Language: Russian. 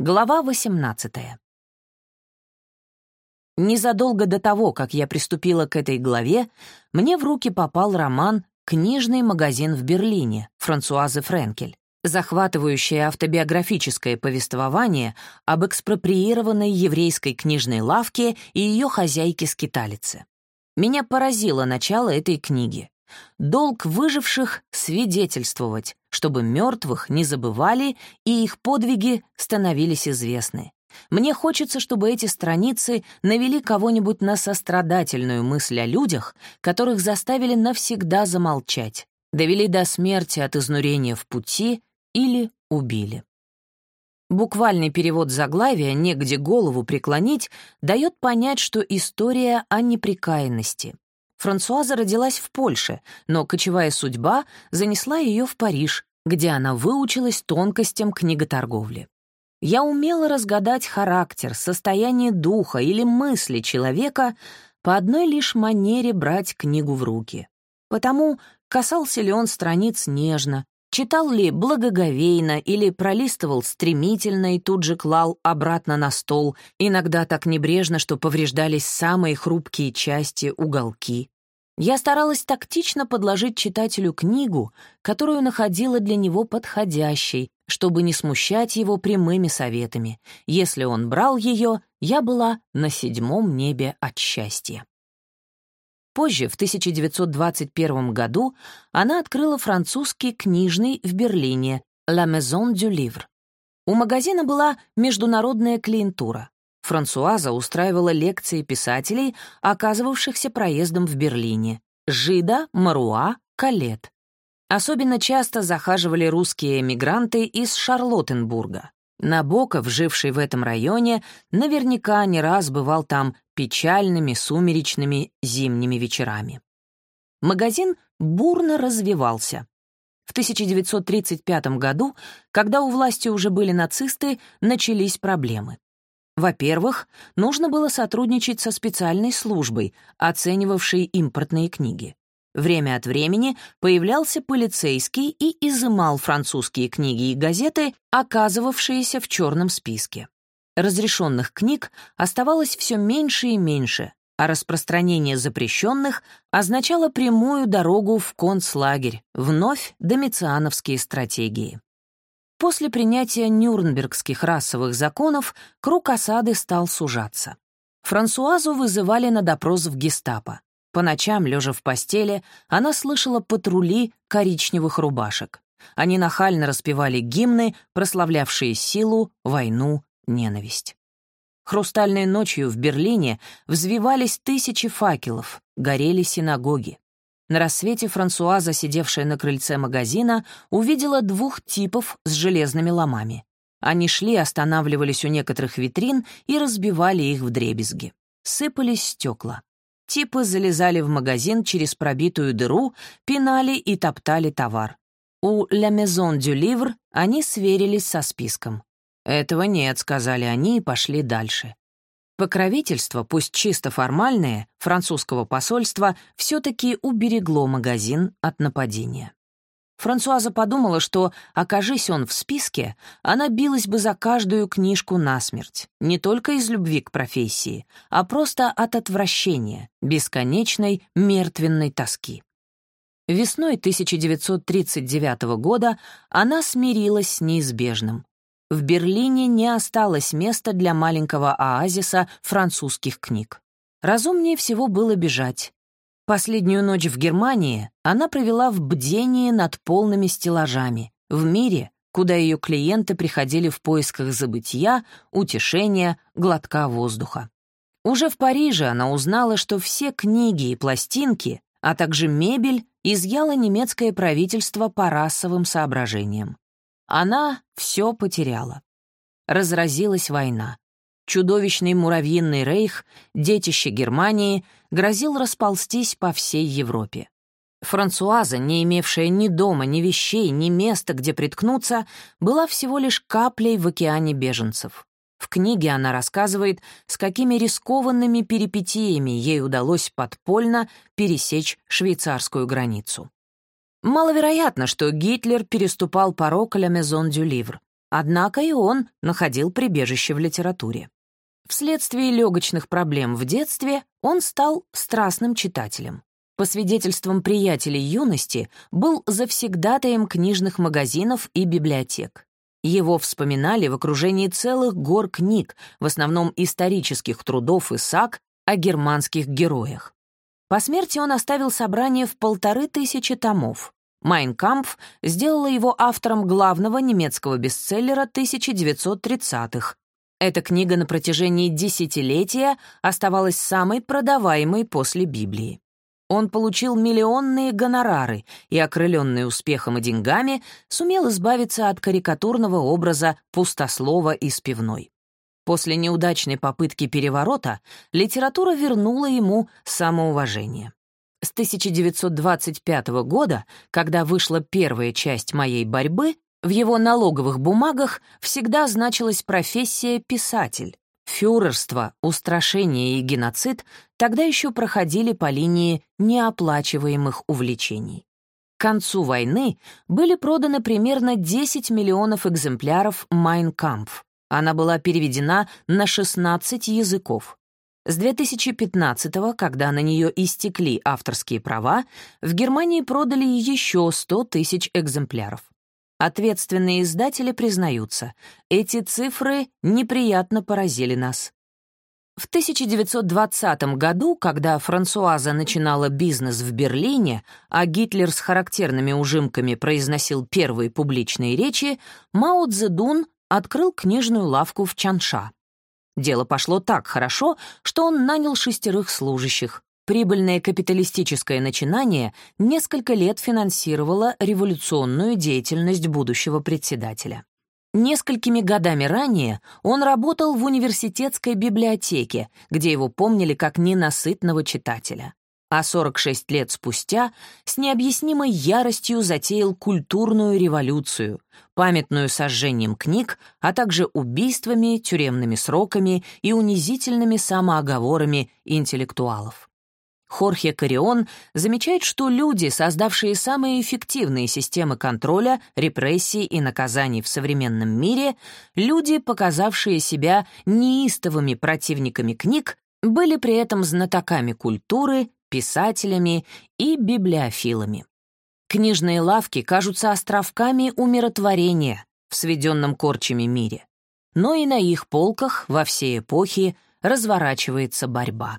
Глава 18. Незадолго до того, как я приступила к этой главе, мне в руки попал роман «Книжный магазин в Берлине» Франсуазы Френкель, захватывающее автобиографическое повествование об экспроприированной еврейской книжной лавке и ее хозяйке-скиталице. Меня поразило начало этой книги. Долг выживших — свидетельствовать, чтобы мертвых не забывали и их подвиги становились известны. Мне хочется, чтобы эти страницы навели кого-нибудь на сострадательную мысль о людях, которых заставили навсегда замолчать, довели до смерти от изнурения в пути или убили. Буквальный перевод заглавия «Негде голову преклонить» дает понять, что история о неприкаянности. Франсуаза родилась в Польше, но кочевая судьба занесла ее в Париж, где она выучилась тонкостям книготорговли. Я умела разгадать характер, состояние духа или мысли человека по одной лишь манере брать книгу в руки. Потому касался ли он страниц нежно, читал ли благоговейно или пролистывал стремительно и тут же клал обратно на стол, иногда так небрежно, что повреждались самые хрупкие части, уголки. Я старалась тактично подложить читателю книгу, которую находила для него подходящей, чтобы не смущать его прямыми советами. Если он брал ее, я была на седьмом небе от счастья. Позже, в 1921 году, она открыла французский книжный в Берлине «La Maison du Livre». У магазина была международная клиентура. Франсуаза устраивала лекции писателей, оказывавшихся проездом в Берлине. Жида, Маруа, Калет. Особенно часто захаживали русские эмигранты из Шарлоттенбурга. Набоков, живший в этом районе, наверняка не раз бывал там печальными сумеречными зимними вечерами. Магазин бурно развивался. В 1935 году, когда у власти уже были нацисты, начались проблемы. Во-первых, нужно было сотрудничать со специальной службой, оценивавшей импортные книги. Время от времени появлялся полицейский и изымал французские книги и газеты, оказывавшиеся в черном списке. Разрешенных книг оставалось все меньше и меньше, а распространение запрещенных означало прямую дорогу в концлагерь, вновь домициановские стратегии. После принятия Нюрнбергских расовых законов круг осады стал сужаться. Франсуазу вызывали на допрос в гестапо. По ночам, лежа в постели, она слышала патрули коричневых рубашек. Они нахально распевали гимны, прославлявшие силу, войну, ненависть. Хрустальной ночью в Берлине взвивались тысячи факелов, горели синагоги. На рассвете Франсуаза, сидевшая на крыльце магазина, увидела двух типов с железными ломами. Они шли, останавливались у некоторых витрин и разбивали их в дребезги. Сыпались стекла. Типы залезали в магазин через пробитую дыру, пинали и топтали товар. У «La Maison du Livre» они сверились со списком. «Этого нет», — сказали они и пошли дальше. Покровительство, пусть чисто формальное, французского посольства все-таки уберегло магазин от нападения. Франсуаза подумала, что, окажись он в списке, она билась бы за каждую книжку насмерть, не только из любви к профессии, а просто от отвращения, бесконечной мертвенной тоски. Весной 1939 года она смирилась с неизбежным. В Берлине не осталось места для маленького оазиса французских книг. Разумнее всего было бежать. Последнюю ночь в Германии она провела в бдении над полными стеллажами, в мире, куда ее клиенты приходили в поисках забытия, утешения, глотка воздуха. Уже в Париже она узнала, что все книги и пластинки, а также мебель изъяло немецкое правительство по расовым соображениям. Она все потеряла. Разразилась война. Чудовищный муравьиный рейх, детище Германии, грозил расползтись по всей Европе. Франсуаза, не имевшая ни дома, ни вещей, ни места, где приткнуться, была всего лишь каплей в океане беженцев. В книге она рассказывает, с какими рискованными перипетиями ей удалось подпольно пересечь швейцарскую границу. Маловероятно, что Гитлер переступал порог Ля Мезон дю Ливр. Однако и он находил прибежище в литературе. Вследствие легочных проблем в детстве он стал страстным читателем. По свидетельствам приятелей юности, был завсегдатаем книжных магазинов и библиотек. Его вспоминали в окружении целых гор книг, в основном исторических трудов и саг о германских героях. По смерти он оставил собрание в полторы тысячи томов. «Майнкампф» сделала его автором главного немецкого бестселлера 1930-х. Эта книга на протяжении десятилетия оставалась самой продаваемой после Библии. Он получил миллионные гонорары и, окрыленный успехом и деньгами, сумел избавиться от карикатурного образа пустослова из пивной. После неудачной попытки переворота литература вернула ему самоуважение. С 1925 года, когда вышла первая часть моей борьбы, в его налоговых бумагах всегда значилась профессия писатель. Фюрерство, устрашение и геноцид тогда еще проходили по линии неоплачиваемых увлечений. К концу войны были проданы примерно 10 миллионов экземпляров «Майнкампф», она была переведена на 16 языков. С 2015-го, когда на нее истекли авторские права, в Германии продали еще 100 тысяч экземпляров. Ответственные издатели признаются, эти цифры неприятно поразили нас. В 1920 году, когда Франсуаза начинала бизнес в Берлине, а Гитлер с характерными ужимками произносил первые публичные речи, Мао Цзэдун открыл книжную лавку в Чанша. Дело пошло так хорошо, что он нанял шестерых служащих. Прибыльное капиталистическое начинание несколько лет финансировало революционную деятельность будущего председателя. Несколькими годами ранее он работал в университетской библиотеке, где его помнили как ненасытного читателя а 46 лет спустя с необъяснимой яростью затеял культурную революцию, памятную сожжением книг, а также убийствами, тюремными сроками и унизительными самооговорами интеллектуалов. Хорхе Карион замечает, что люди, создавшие самые эффективные системы контроля, репрессий и наказаний в современном мире, люди, показавшие себя неистовыми противниками книг, были при этом знатоками культуры, писателями и библиофилами. Книжные лавки кажутся островками умиротворения в сведенном корчами мире, но и на их полках во все эпохи разворачивается борьба.